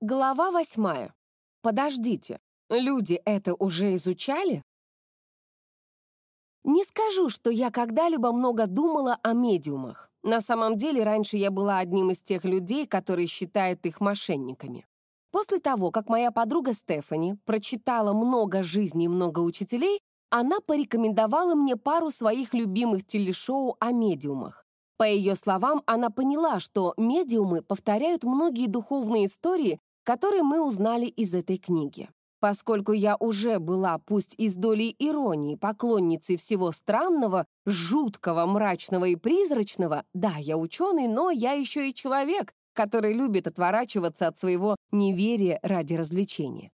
Глава восьмая. Подождите, люди это уже изучали? Не скажу, что я когда-либо много думала о медиумах. На самом деле, раньше я была одним из тех людей, которые считают их мошенниками. После того, как моя подруга Стефани прочитала много жизней и много учителей, она порекомендовала мне пару своих любимых телешоу о медиумах. По ее словам, она поняла, что медиумы повторяют многие духовные истории, который мы узнали из этой книги. Поскольку я уже была, пусть и с долей иронии, поклонницей всего странного, жуткого, мрачного и призрачного, да, я ученый, но я еще и человек, который любит отворачиваться от своего неверия ради развлечения.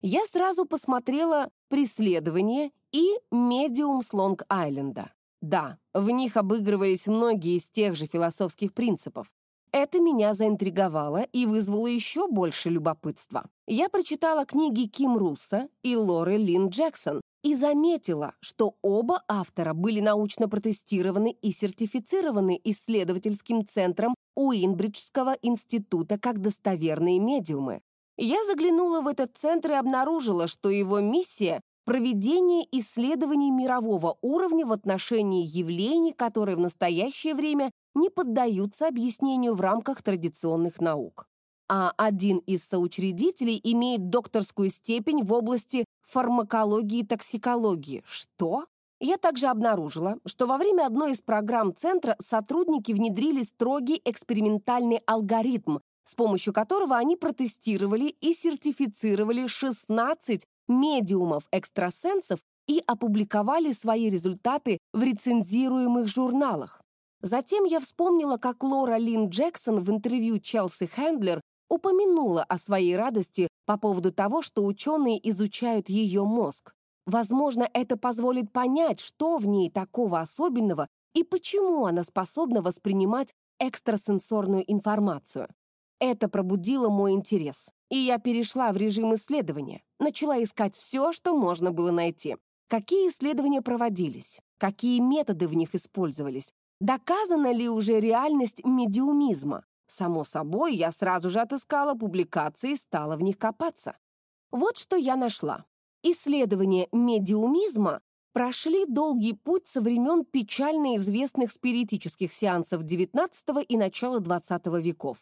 Я сразу посмотрела «Преследование» и «Медиум с Лонг-Айленда». Да, в них обыгрывались многие из тех же философских принципов. Это меня заинтриговало и вызвало еще больше любопытства. Я прочитала книги Ким Русса и Лоры Лин Джексон и заметила, что оба автора были научно протестированы и сертифицированы исследовательским центром Уинбриджского института как достоверные медиумы. Я заглянула в этот центр и обнаружила, что его миссия — проведение исследований мирового уровня в отношении явлений, которые в настоящее время не поддаются объяснению в рамках традиционных наук. А один из соучредителей имеет докторскую степень в области фармакологии и токсикологии. Что? Я также обнаружила, что во время одной из программ центра сотрудники внедрили строгий экспериментальный алгоритм, с помощью которого они протестировали и сертифицировали 16 медиумов-экстрасенсов и опубликовали свои результаты в рецензируемых журналах. Затем я вспомнила, как Лора Лин Джексон в интервью Челси Хендлер упомянула о своей радости по поводу того, что ученые изучают ее мозг. Возможно, это позволит понять, что в ней такого особенного и почему она способна воспринимать экстрасенсорную информацию. Это пробудило мой интерес, и я перешла в режим исследования, начала искать все, что можно было найти. Какие исследования проводились, какие методы в них использовались, Доказана ли уже реальность медиумизма? Само собой, я сразу же отыскала публикации и стала в них копаться. Вот что я нашла. Исследования медиумизма прошли долгий путь со времен печально известных спиритических сеансов XIX и начала XX веков.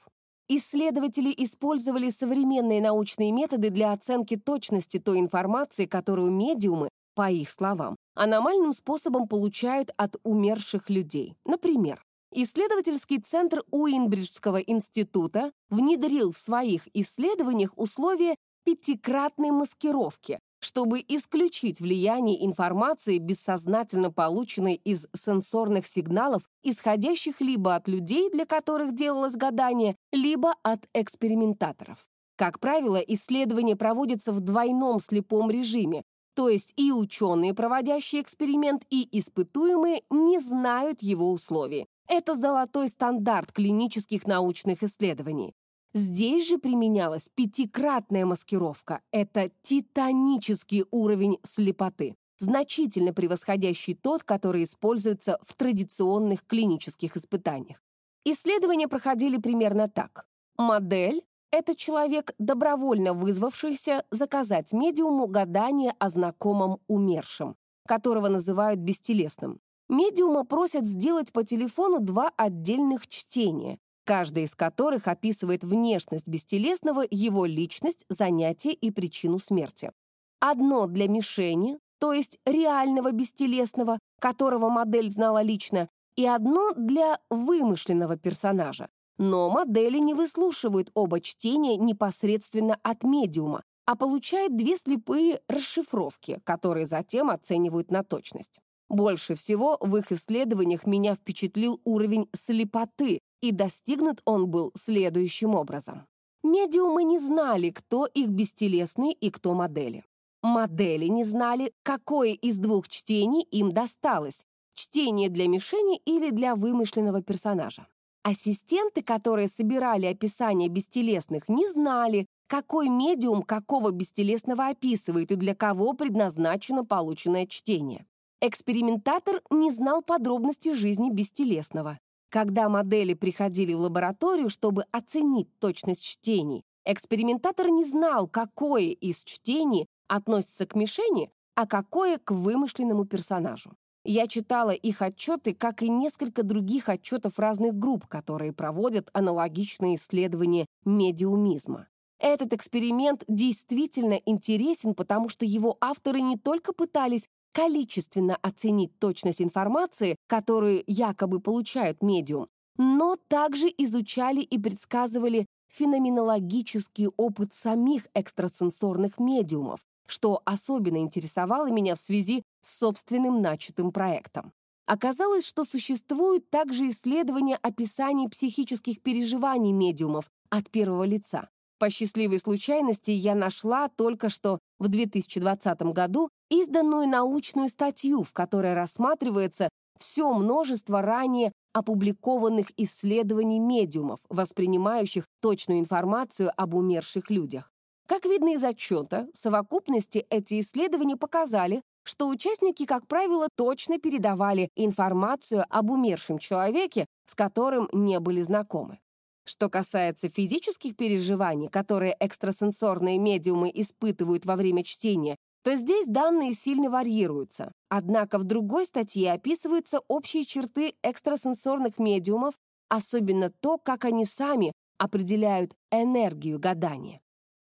Исследователи использовали современные научные методы для оценки точности той информации, которую медиумы, по их словам, аномальным способом получают от умерших людей. Например, исследовательский центр Уинбриджского института внедрил в своих исследованиях условия пятикратной маскировки, чтобы исключить влияние информации, бессознательно полученной из сенсорных сигналов, исходящих либо от людей, для которых делалось гадание, либо от экспериментаторов. Как правило, исследования проводятся в двойном слепом режиме, то есть и ученые, проводящие эксперимент, и испытуемые не знают его условий. Это золотой стандарт клинических научных исследований. Здесь же применялась пятикратная маскировка. Это титанический уровень слепоты, значительно превосходящий тот, который используется в традиционных клинических испытаниях. Исследования проходили примерно так. Модель это человек, добровольно вызвавшийся заказать медиуму гадание о знакомом умершем, которого называют бестелесным. Медиума просят сделать по телефону два отдельных чтения, каждое из которых описывает внешность бестелесного, его личность, занятие и причину смерти. Одно для мишени, то есть реального бестелесного, которого модель знала лично, и одно для вымышленного персонажа, но модели не выслушивают оба чтения непосредственно от медиума, а получают две слепые расшифровки, которые затем оценивают на точность. Больше всего в их исследованиях меня впечатлил уровень слепоты, и достигнут он был следующим образом. Медиумы не знали, кто их бестелесный и кто модели. Модели не знали, какое из двух чтений им досталось — чтение для мишени или для вымышленного персонажа. Ассистенты, которые собирали описания бестелесных, не знали, какой медиум какого бестелесного описывает и для кого предназначено полученное чтение. Экспериментатор не знал подробностей жизни бестелесного. Когда модели приходили в лабораторию, чтобы оценить точность чтений, Экспериментатор не знал, какое из чтений относится к мишени, а какое к вымышленному персонажу. Я читала их отчеты, как и несколько других отчетов разных групп, которые проводят аналогичные исследования медиумизма. Этот эксперимент действительно интересен, потому что его авторы не только пытались количественно оценить точность информации, которую якобы получают медиум, но также изучали и предсказывали феноменологический опыт самих экстрасенсорных медиумов, что особенно интересовало меня в связи с собственным начатым проектом. Оказалось, что существуют также исследования описаний психических переживаний медиумов от первого лица. По счастливой случайности я нашла только что в 2020 году изданную научную статью, в которой рассматривается все множество ранее опубликованных исследований медиумов, воспринимающих точную информацию об умерших людях. Как видно из отчета, в совокупности эти исследования показали, что участники, как правило, точно передавали информацию об умершем человеке, с которым не были знакомы. Что касается физических переживаний, которые экстрасенсорные медиумы испытывают во время чтения, то здесь данные сильно варьируются. Однако в другой статье описываются общие черты экстрасенсорных медиумов, особенно то, как они сами определяют энергию гадания.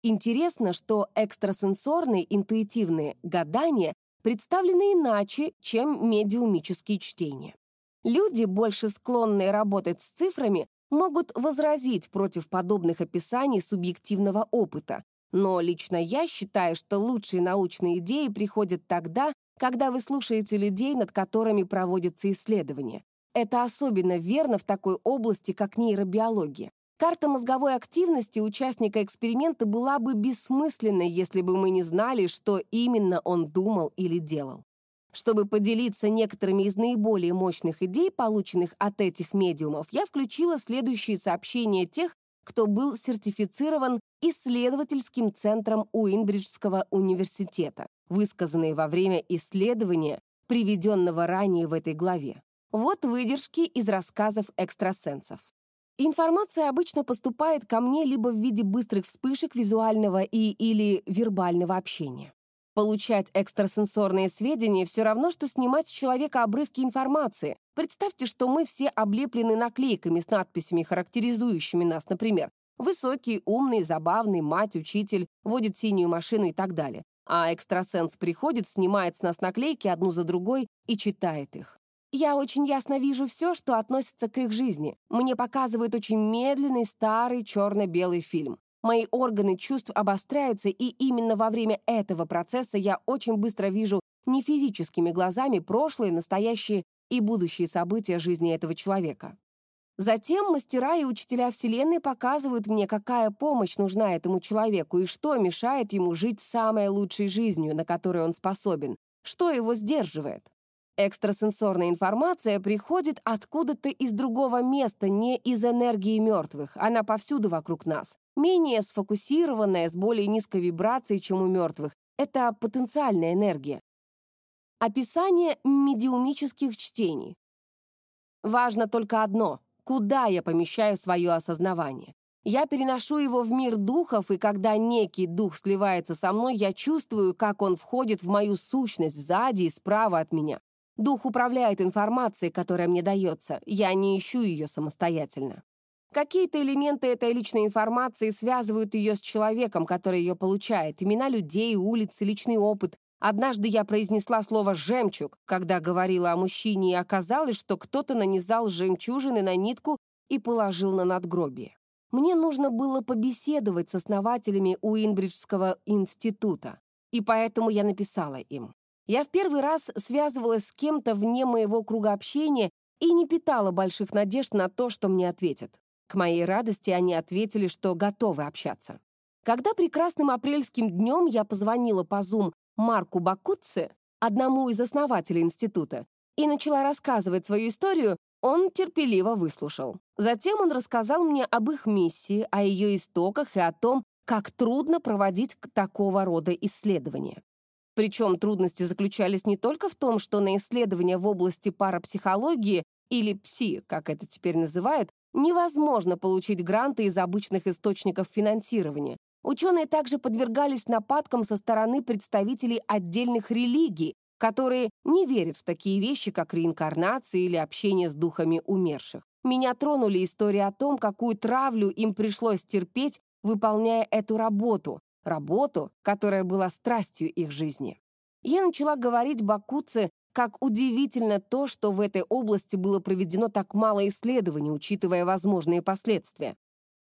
Интересно, что экстрасенсорные интуитивные гадания представлены иначе, чем медиумические чтения. Люди, больше склонные работать с цифрами, могут возразить против подобных описаний субъективного опыта, но лично я считаю, что лучшие научные идеи приходят тогда, когда вы слушаете людей, над которыми проводятся исследования. Это особенно верно в такой области, как нейробиология. Карта мозговой активности участника эксперимента была бы бессмысленной, если бы мы не знали, что именно он думал или делал. Чтобы поделиться некоторыми из наиболее мощных идей, полученных от этих медиумов, я включила следующие сообщения тех, кто был сертифицирован исследовательским центром Уинбриджского университета, высказанные во время исследования, приведенного ранее в этой главе. Вот выдержки из рассказов экстрасенсов. Информация обычно поступает ко мне либо в виде быстрых вспышек визуального и или вербального общения. Получать экстрасенсорные сведения все равно, что снимать с человека обрывки информации. Представьте, что мы все облеплены наклейками с надписями, характеризующими нас, например, высокий, умный, забавный, мать, учитель, водит синюю машину и так далее. А экстрасенс приходит, снимает с нас наклейки одну за другой и читает их. Я очень ясно вижу все, что относится к их жизни. Мне показывают очень медленный, старый, черно-белый фильм. Мои органы чувств обостряются, и именно во время этого процесса я очень быстро вижу не физическими глазами прошлые, настоящие и будущие события жизни этого человека. Затем мастера и учителя Вселенной показывают мне, какая помощь нужна этому человеку и что мешает ему жить самой лучшей жизнью, на которую он способен, что его сдерживает. Экстрасенсорная информация приходит откуда-то из другого места, не из энергии мертвых. Она повсюду вокруг нас. Менее сфокусированная, с более низкой вибрацией, чем у мертвых. Это потенциальная энергия. Описание медиумических чтений. Важно только одно — куда я помещаю свое осознавание. Я переношу его в мир духов, и когда некий дух сливается со мной, я чувствую, как он входит в мою сущность сзади и справа от меня. Дух управляет информацией, которая мне дается. Я не ищу ее самостоятельно. Какие-то элементы этой личной информации связывают ее с человеком, который ее получает. Имена людей, улицы, личный опыт. Однажды я произнесла слово «жемчуг», когда говорила о мужчине, и оказалось, что кто-то нанизал жемчужины на нитку и положил на надгробие. Мне нужно было побеседовать с основателями Уинбриджского института, и поэтому я написала им. Я в первый раз связывалась с кем-то вне моего круга общения и не питала больших надежд на то, что мне ответят. К моей радости они ответили, что готовы общаться. Когда прекрасным апрельским днем я позвонила по Zoom Марку Бакутце, одному из основателей института, и начала рассказывать свою историю, он терпеливо выслушал. Затем он рассказал мне об их миссии, о ее истоках и о том, как трудно проводить такого рода исследования. Причем трудности заключались не только в том, что на исследования в области парапсихологии или ПСИ, как это теперь называют, невозможно получить гранты из обычных источников финансирования. Ученые также подвергались нападкам со стороны представителей отдельных религий, которые не верят в такие вещи, как реинкарнация или общение с духами умерших. Меня тронули истории о том, какую травлю им пришлось терпеть, выполняя эту работу, работу, которая была страстью их жизни. Я начала говорить Бакуце, как удивительно то, что в этой области было проведено так мало исследований, учитывая возможные последствия.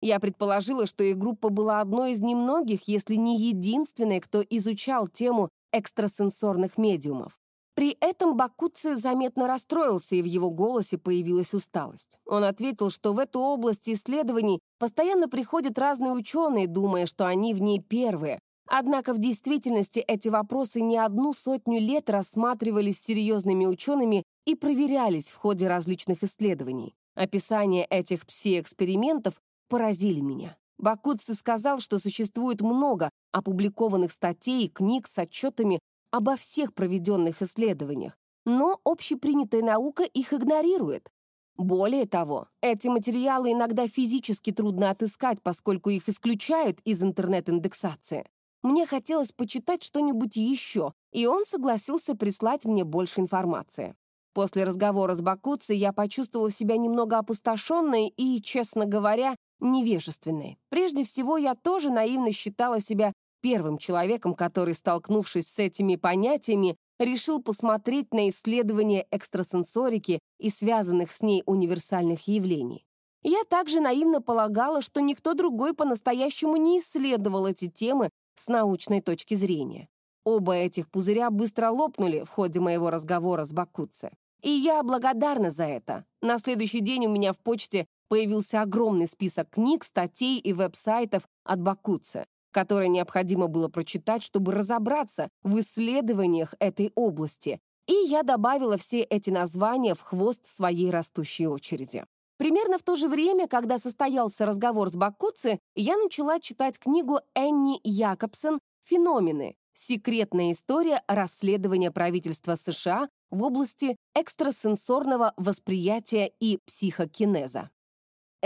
Я предположила, что их группа была одной из немногих, если не единственной, кто изучал тему экстрасенсорных медиумов. При этом Бакуци заметно расстроился, и в его голосе появилась усталость. Он ответил, что в эту область исследований постоянно приходят разные ученые, думая, что они в ней первые. Однако в действительности эти вопросы не одну сотню лет рассматривались серьезными учеными и проверялись в ходе различных исследований. Описание этих пси-экспериментов поразили меня. Бакутцы сказал, что существует много опубликованных статей и книг с отчетами обо всех проведенных исследованиях, но общепринятая наука их игнорирует. Более того, эти материалы иногда физически трудно отыскать, поскольку их исключают из интернет-индексации. Мне хотелось почитать что-нибудь еще, и он согласился прислать мне больше информации. После разговора с Бакуци я почувствовала себя немного опустошенной и, честно говоря, невежественной. Прежде всего, я тоже наивно считала себя первым человеком, который, столкнувшись с этими понятиями, решил посмотреть на исследования экстрасенсорики и связанных с ней универсальных явлений. Я также наивно полагала, что никто другой по-настоящему не исследовал эти темы с научной точки зрения. Оба этих пузыря быстро лопнули в ходе моего разговора с Бакутце. И я благодарна за это. На следующий день у меня в почте появился огромный список книг, статей и веб-сайтов от Бакутце которое необходимо было прочитать, чтобы разобраться в исследованиях этой области, и я добавила все эти названия в хвост своей растущей очереди. Примерно в то же время, когда состоялся разговор с Бакуци, я начала читать книгу Энни Якобсен «Феномены. Секретная история расследования правительства США в области экстрасенсорного восприятия и психокинеза».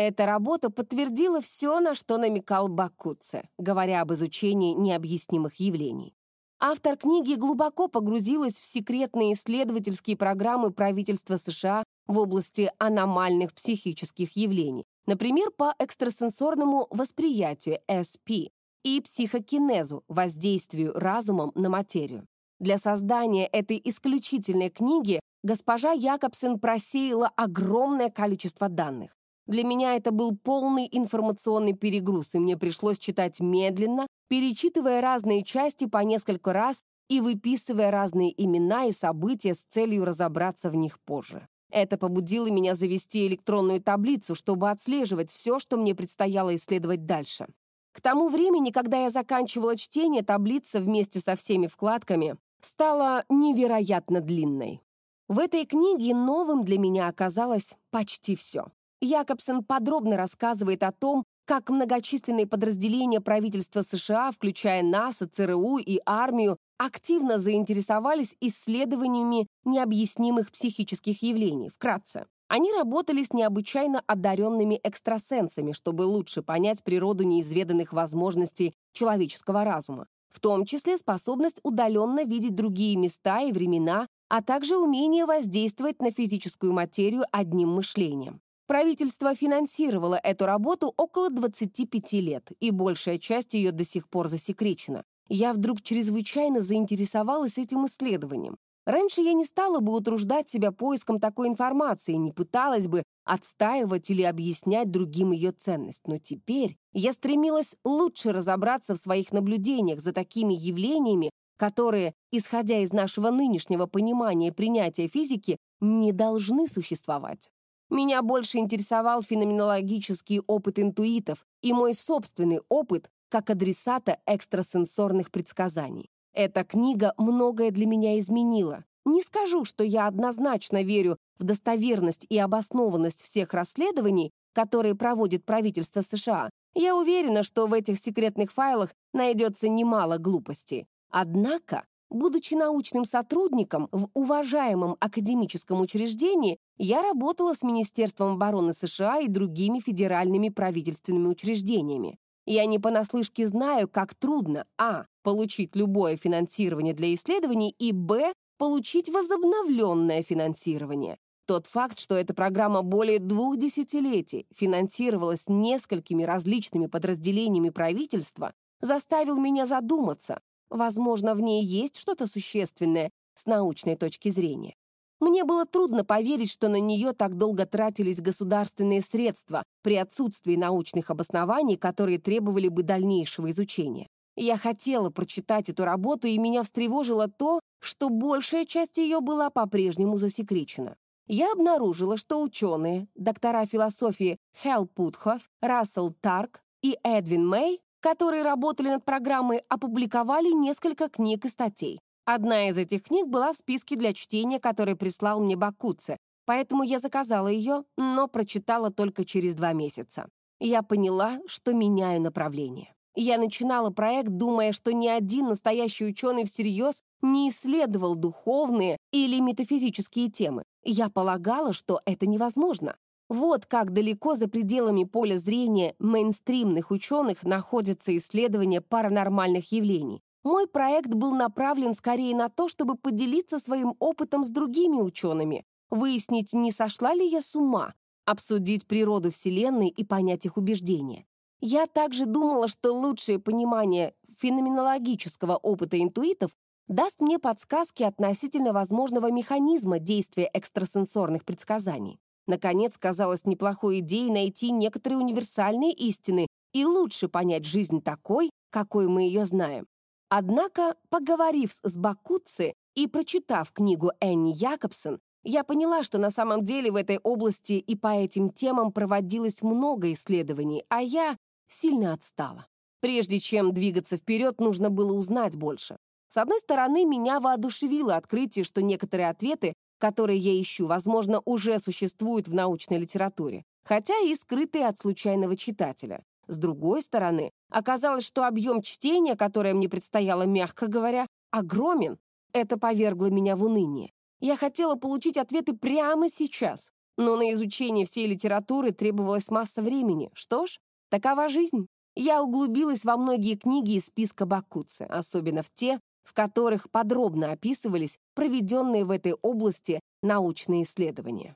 Эта работа подтвердила все, на что намекал Бакуце, говоря об изучении необъяснимых явлений. Автор книги глубоко погрузилась в секретные исследовательские программы правительства США в области аномальных психических явлений, например, по экстрасенсорному восприятию SP и психокинезу, воздействию разумом на материю. Для создания этой исключительной книги госпожа Якобсен просеяла огромное количество данных. Для меня это был полный информационный перегруз, и мне пришлось читать медленно, перечитывая разные части по несколько раз и выписывая разные имена и события с целью разобраться в них позже. Это побудило меня завести электронную таблицу, чтобы отслеживать все, что мне предстояло исследовать дальше. К тому времени, когда я заканчивала чтение, таблица вместе со всеми вкладками стала невероятно длинной. В этой книге новым для меня оказалось почти все. Якобсен подробно рассказывает о том, как многочисленные подразделения правительства США, включая НАСА, ЦРУ и армию, активно заинтересовались исследованиями необъяснимых психических явлений. Вкратце, они работали с необычайно одаренными экстрасенсами, чтобы лучше понять природу неизведанных возможностей человеческого разума, в том числе способность удаленно видеть другие места и времена, а также умение воздействовать на физическую материю одним мышлением. Правительство финансировало эту работу около 25 лет, и большая часть ее до сих пор засекречена. Я вдруг чрезвычайно заинтересовалась этим исследованием. Раньше я не стала бы утруждать себя поиском такой информации, не пыталась бы отстаивать или объяснять другим ее ценность. Но теперь я стремилась лучше разобраться в своих наблюдениях за такими явлениями, которые, исходя из нашего нынешнего понимания принятия физики, не должны существовать. Меня больше интересовал феноменологический опыт интуитов и мой собственный опыт как адресата экстрасенсорных предсказаний. Эта книга многое для меня изменила. Не скажу, что я однозначно верю в достоверность и обоснованность всех расследований, которые проводит правительство США. Я уверена, что в этих секретных файлах найдется немало глупостей. Однако Будучи научным сотрудником в уважаемом академическом учреждении, я работала с Министерством обороны США и другими федеральными правительственными учреждениями. Я не понаслышке знаю, как трудно а. получить любое финансирование для исследований и б. получить возобновленное финансирование. Тот факт, что эта программа более двух десятилетий финансировалась несколькими различными подразделениями правительства, заставил меня задуматься, Возможно, в ней есть что-то существенное с научной точки зрения. Мне было трудно поверить, что на нее так долго тратились государственные средства при отсутствии научных обоснований, которые требовали бы дальнейшего изучения. Я хотела прочитать эту работу, и меня встревожило то, что большая часть ее была по-прежнему засекречена. Я обнаружила, что ученые, доктора философии Хелл Путхоф, Рассел Тарк и Эдвин Мэй которые работали над программой, опубликовали несколько книг и статей. Одна из этих книг была в списке для чтения, который прислал мне Бакуце, поэтому я заказала ее, но прочитала только через два месяца. Я поняла, что меняю направление. Я начинала проект, думая, что ни один настоящий ученый всерьез не исследовал духовные или метафизические темы. Я полагала, что это невозможно. Вот как далеко за пределами поля зрения мейнстримных ученых находятся исследования паранормальных явлений. Мой проект был направлен скорее на то, чтобы поделиться своим опытом с другими учеными, выяснить, не сошла ли я с ума, обсудить природу Вселенной и понять их убеждения. Я также думала, что лучшее понимание феноменологического опыта интуитов даст мне подсказки относительно возможного механизма действия экстрасенсорных предсказаний. Наконец, казалось неплохой идеей найти некоторые универсальные истины и лучше понять жизнь такой, какой мы ее знаем. Однако, поговорив с Бакутци и прочитав книгу Энни Якобсон, я поняла, что на самом деле в этой области и по этим темам проводилось много исследований, а я сильно отстала. Прежде чем двигаться вперед, нужно было узнать больше. С одной стороны, меня воодушевило открытие, что некоторые ответы которые я ищу, возможно, уже существуют в научной литературе, хотя и скрытые от случайного читателя. С другой стороны, оказалось, что объем чтения, которое мне предстояло, мягко говоря, огромен. Это повергло меня в уныние. Я хотела получить ответы прямо сейчас, но на изучение всей литературы требовалась масса времени. Что ж, такова жизнь. Я углубилась во многие книги из списка Бакуцы, особенно в те, в которых подробно описывались проведенные в этой области научные исследования.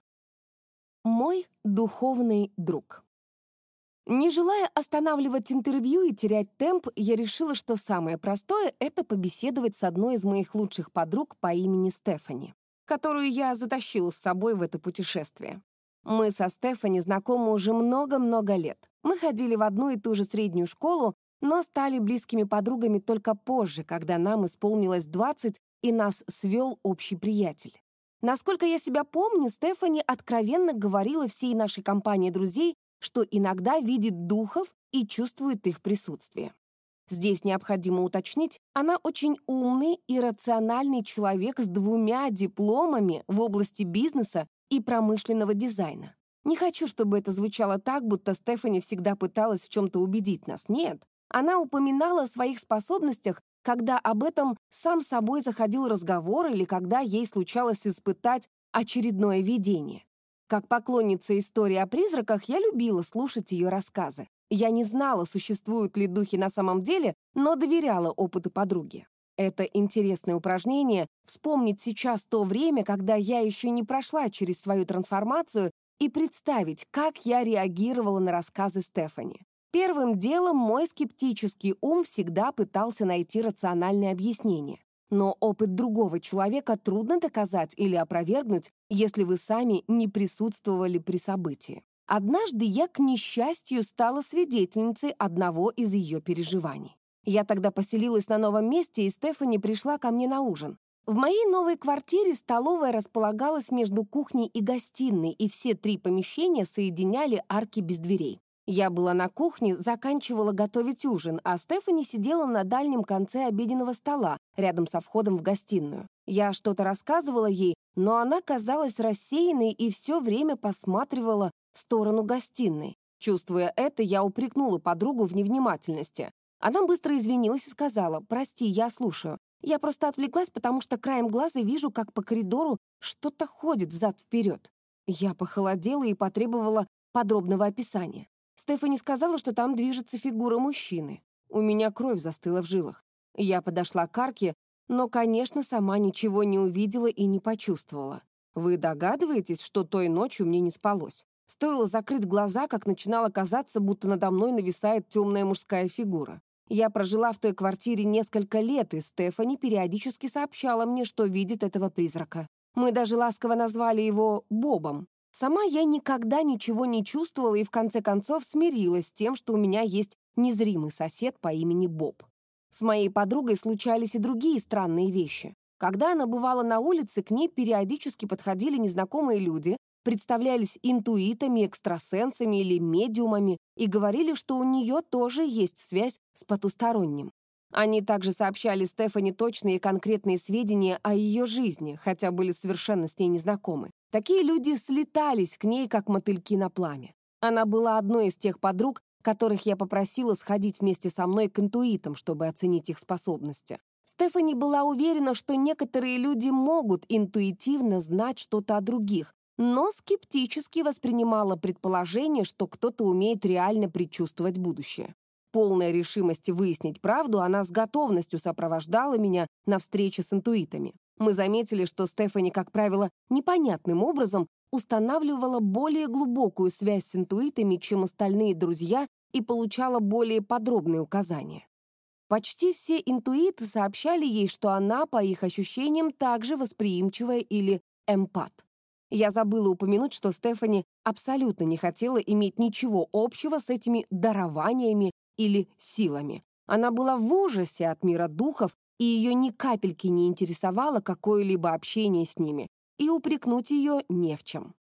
Мой духовный друг. Не желая останавливать интервью и терять темп, я решила, что самое простое — это побеседовать с одной из моих лучших подруг по имени Стефани, которую я затащила с собой в это путешествие. Мы со Стефани знакомы уже много-много лет. Мы ходили в одну и ту же среднюю школу, но стали близкими подругами только позже, когда нам исполнилось 20, и нас свел общий приятель. Насколько я себя помню, Стефани откровенно говорила всей нашей компании друзей, что иногда видит духов и чувствует их присутствие. Здесь необходимо уточнить, она очень умный и рациональный человек с двумя дипломами в области бизнеса и промышленного дизайна. Не хочу, чтобы это звучало так, будто Стефани всегда пыталась в чем-то убедить нас. Нет, она упоминала о своих способностях, когда об этом сам собой заходил разговор или когда ей случалось испытать очередное видение. Как поклонница истории о призраках, я любила слушать ее рассказы. Я не знала, существуют ли духи на самом деле, но доверяла опыту подруги. Это интересное упражнение — вспомнить сейчас то время, когда я еще не прошла через свою трансформацию, и представить, как я реагировала на рассказы Стефани. Первым делом мой скептический ум всегда пытался найти рациональное объяснение. Но опыт другого человека трудно доказать или опровергнуть, если вы сами не присутствовали при событии. Однажды я, к несчастью, стала свидетельницей одного из ее переживаний. Я тогда поселилась на новом месте, и Стефани пришла ко мне на ужин. В моей новой квартире столовая располагалась между кухней и гостиной, и все три помещения соединяли арки без дверей. Я была на кухне, заканчивала готовить ужин, а Стефани сидела на дальнем конце обеденного стола, рядом со входом в гостиную. Я что-то рассказывала ей, но она казалась рассеянной и все время посматривала в сторону гостиной. Чувствуя это, я упрекнула подругу в невнимательности. Она быстро извинилась и сказала, «Прости, я слушаю». Я просто отвлеклась, потому что краем глаза вижу, как по коридору что-то ходит взад-вперед. Я похолодела и потребовала подробного описания. Стефани сказала, что там движется фигура мужчины. У меня кровь застыла в жилах. Я подошла к арке, но, конечно, сама ничего не увидела и не почувствовала. Вы догадываетесь, что той ночью мне не спалось? Стоило закрыть глаза, как начинало казаться, будто надо мной нависает темная мужская фигура. Я прожила в той квартире несколько лет, и Стефани периодически сообщала мне, что видит этого призрака. Мы даже ласково назвали его Бобом. Сама я никогда ничего не чувствовала и в конце концов смирилась с тем, что у меня есть незримый сосед по имени Боб. С моей подругой случались и другие странные вещи. Когда она бывала на улице, к ней периодически подходили незнакомые люди, представлялись интуитами, экстрасенсами или медиумами и говорили, что у нее тоже есть связь с потусторонним. Они также сообщали Стефани точные и конкретные сведения о ее жизни, хотя были совершенно с ней незнакомы. Такие люди слетались к ней, как мотыльки на пламя. Она была одной из тех подруг, которых я попросила сходить вместе со мной к интуитам, чтобы оценить их способности. Стефани была уверена, что некоторые люди могут интуитивно знать что-то о других, но скептически воспринимала предположение, что кто-то умеет реально предчувствовать будущее. Полная решимости выяснить правду, она с готовностью сопровождала меня на встрече с интуитами. Мы заметили, что Стефани, как правило, непонятным образом устанавливала более глубокую связь с интуитами, чем остальные друзья, и получала более подробные указания. Почти все интуиты сообщали ей, что она, по их ощущениям, также восприимчивая или эмпат. Я забыла упомянуть, что Стефани абсолютно не хотела иметь ничего общего с этими дарованиями или силами. Она была в ужасе от мира духов, и ее ни капельки не интересовало какое-либо общение с ними, и упрекнуть ее не в чем.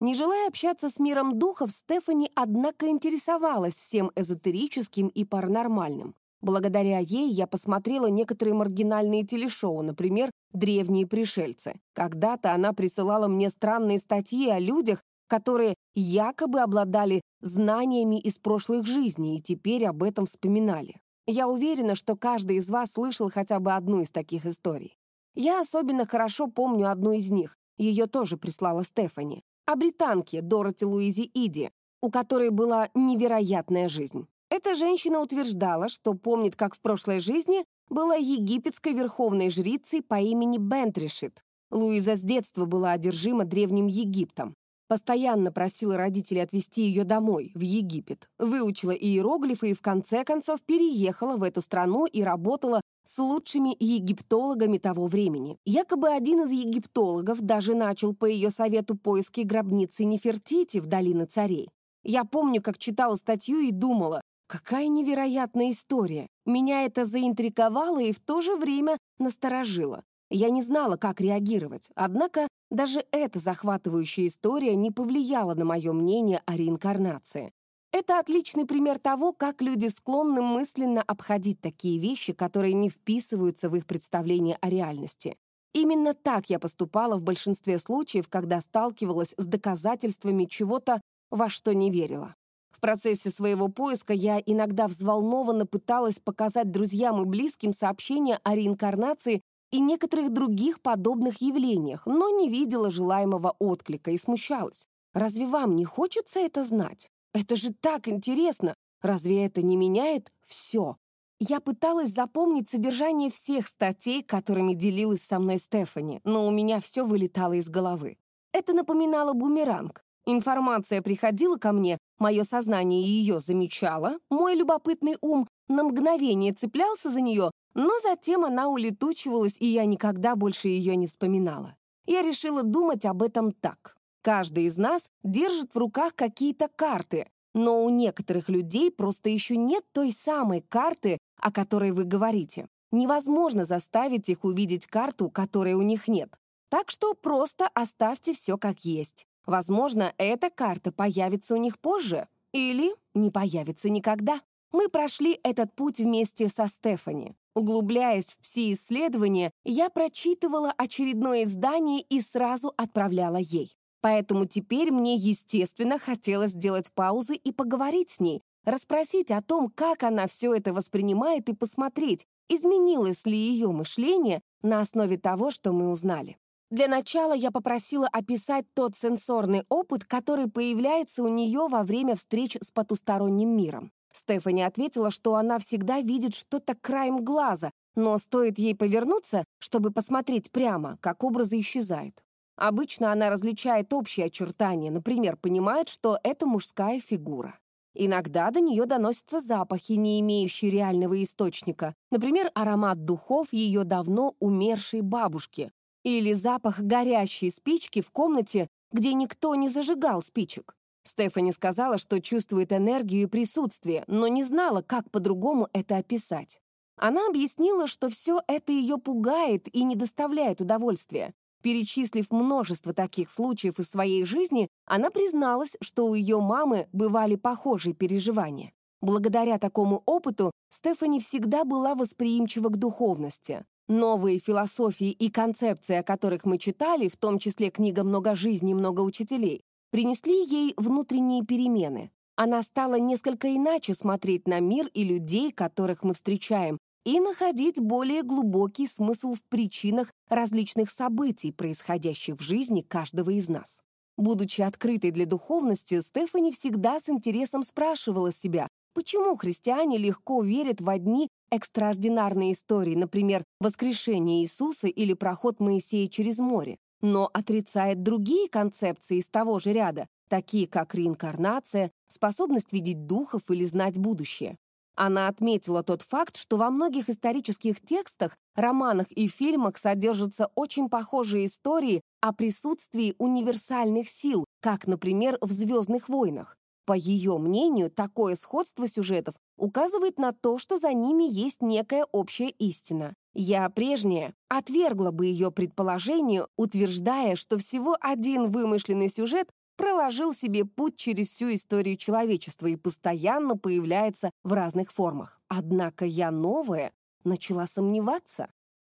Не желая общаться с миром духов, Стефани, однако, интересовалась всем эзотерическим и паранормальным. Благодаря ей я посмотрела некоторые маргинальные телешоу, например, «Древние пришельцы». Когда-то она присылала мне странные статьи о людях, которые якобы обладали знаниями из прошлых жизней и теперь об этом вспоминали. Я уверена, что каждый из вас слышал хотя бы одну из таких историй. Я особенно хорошо помню одну из них. Ее тоже прислала Стефани. О британке Дороти Луизи Иди, у которой была невероятная жизнь. Эта женщина утверждала, что помнит, как в прошлой жизни была египетской верховной жрицей по имени Бентришит. Луиза с детства была одержима древним Египтом. Постоянно просила родителей отвезти ее домой, в Египет. Выучила иероглифы и в конце концов переехала в эту страну и работала с лучшими египтологами того времени. Якобы один из египтологов даже начал по ее совету поиски гробницы Нефертити в долине царей. Я помню, как читала статью и думала, Какая невероятная история! Меня это заинтриговало и в то же время насторожило. Я не знала, как реагировать, однако даже эта захватывающая история не повлияла на мое мнение о реинкарнации. Это отличный пример того, как люди склонны мысленно обходить такие вещи, которые не вписываются в их представление о реальности. Именно так я поступала в большинстве случаев, когда сталкивалась с доказательствами чего-то, во что не верила. В процессе своего поиска я иногда взволнованно пыталась показать друзьям и близким сообщения о реинкарнации и некоторых других подобных явлениях, но не видела желаемого отклика и смущалась. Разве вам не хочется это знать? Это же так интересно! Разве это не меняет все? Я пыталась запомнить содержание всех статей, которыми делилась со мной Стефани, но у меня все вылетало из головы. Это напоминало бумеранг. Информация приходила ко мне, мое сознание ее замечало, мой любопытный ум на мгновение цеплялся за нее, но затем она улетучивалась, и я никогда больше ее не вспоминала. Я решила думать об этом так. Каждый из нас держит в руках какие-то карты, но у некоторых людей просто еще нет той самой карты, о которой вы говорите. Невозможно заставить их увидеть карту, которой у них нет. Так что просто оставьте все как есть. Возможно, эта карта появится у них позже или не появится никогда. Мы прошли этот путь вместе со Стефани. Углубляясь в пси-исследования, я прочитывала очередное издание и сразу отправляла ей. Поэтому теперь мне, естественно, хотелось сделать паузы и поговорить с ней, расспросить о том, как она все это воспринимает и посмотреть, изменилось ли ее мышление на основе того, что мы узнали. Для начала я попросила описать тот сенсорный опыт, который появляется у нее во время встреч с потусторонним миром. Стефани ответила, что она всегда видит что-то краем глаза, но стоит ей повернуться, чтобы посмотреть прямо, как образы исчезают. Обычно она различает общие очертания, например, понимает, что это мужская фигура. Иногда до нее доносятся запахи, не имеющие реального источника, например, аромат духов ее давно умершей бабушки или запах горящей спички в комнате, где никто не зажигал спичек. Стефани сказала, что чувствует энергию и присутствие, но не знала, как по-другому это описать. Она объяснила, что все это ее пугает и не доставляет удовольствия. Перечислив множество таких случаев из своей жизни, она призналась, что у ее мамы бывали похожие переживания. Благодаря такому опыту Стефани всегда была восприимчива к духовности. Новые философии и концепции, о которых мы читали, в том числе книга «Много жизней, много учителей», принесли ей внутренние перемены. Она стала несколько иначе смотреть на мир и людей, которых мы встречаем, и находить более глубокий смысл в причинах различных событий, происходящих в жизни каждого из нас. Будучи открытой для духовности, Стефани всегда с интересом спрашивала себя, почему христиане легко верят в одни экстраординарные истории, например, воскрешение Иисуса или проход Моисея через море, но отрицает другие концепции из того же ряда, такие как реинкарнация, способность видеть духов или знать будущее. Она отметила тот факт, что во многих исторических текстах, романах и фильмах содержатся очень похожие истории о присутствии универсальных сил, как, например, в «Звездных войнах». По ее мнению, такое сходство сюжетов указывает на то, что за ними есть некая общая истина. Я прежняя отвергла бы ее предположение, утверждая, что всего один вымышленный сюжет проложил себе путь через всю историю человечества и постоянно появляется в разных формах. Однако я новая начала сомневаться.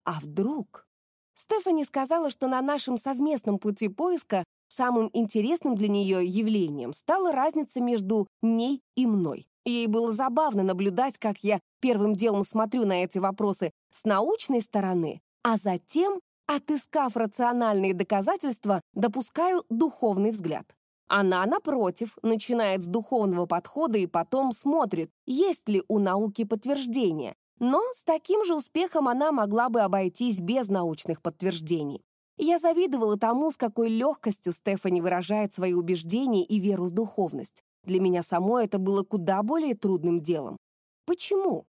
А вдруг? Стефани сказала, что на нашем совместном пути поиска самым интересным для нее явлением стала разница между ней и мной. Ей было забавно наблюдать, как я первым делом смотрю на эти вопросы с научной стороны, а затем Отыскав рациональные доказательства, допускаю духовный взгляд. Она, напротив, начинает с духовного подхода и потом смотрит, есть ли у науки подтверждение. Но с таким же успехом она могла бы обойтись без научных подтверждений. Я завидовала тому, с какой легкостью Стефани выражает свои убеждения и веру в духовность. Для меня самой это было куда более трудным делом. Почему?